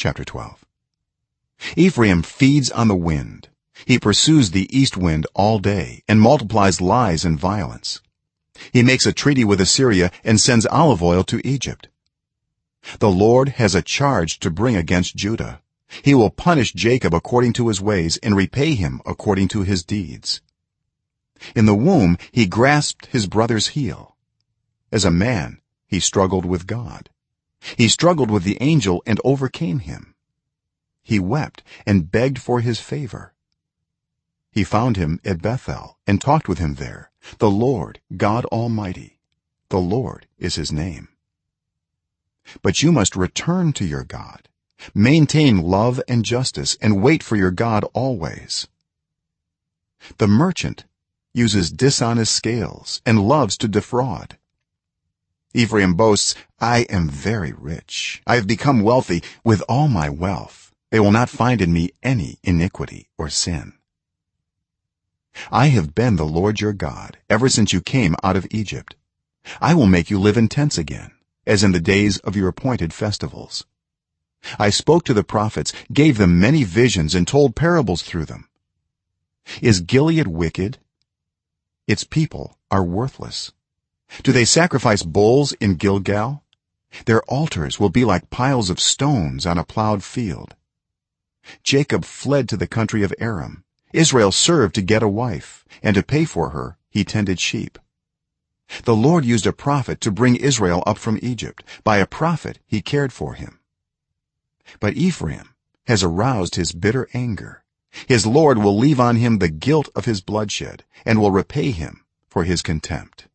chapter 12 ephraim feeds on the wind. He pursues the east wind all day and multiplies lies and violence. He makes a treaty with assyria and sends olive oil to egypt. The lord has a charge to bring against judah. He will punish jacob according to his ways and repay him according to his deeds. In the womb he grasped his brother's heel. As a man he struggled with god he struggled with the angel and overcame him. He wept and begged for his favor. He found him at bethel and talked with him there. The lord god almighty the lord is his name. But you must return to your god. Maintain love and justice and wait for your god always. The merchant uses dishonest scales and loves to defraud ephraim boasts i am very rich. I have become wealthy with all my wealth. They will not find in me any iniquity or sin. I have been the lord your god ever since you came out of egypt. I will make you live in tents again as in the days of your appointed festivals. I spoke to the prophets gave them many visions and told parables through them. Is gilead wicked? Its people are worthless do they sacrifice bulls in gilgal? Their altars will be like piles of stones on a plowed field. Jacob fled to the country of aram. Israel served to get a wife and to pay for her he tended sheep. The lord used a prophet to bring israel up from egypt. By a prophet he cared for him. But ephraim has aroused his bitter anger. His lord will leave on him the guilt of his bloodshed and will repay him for his contempt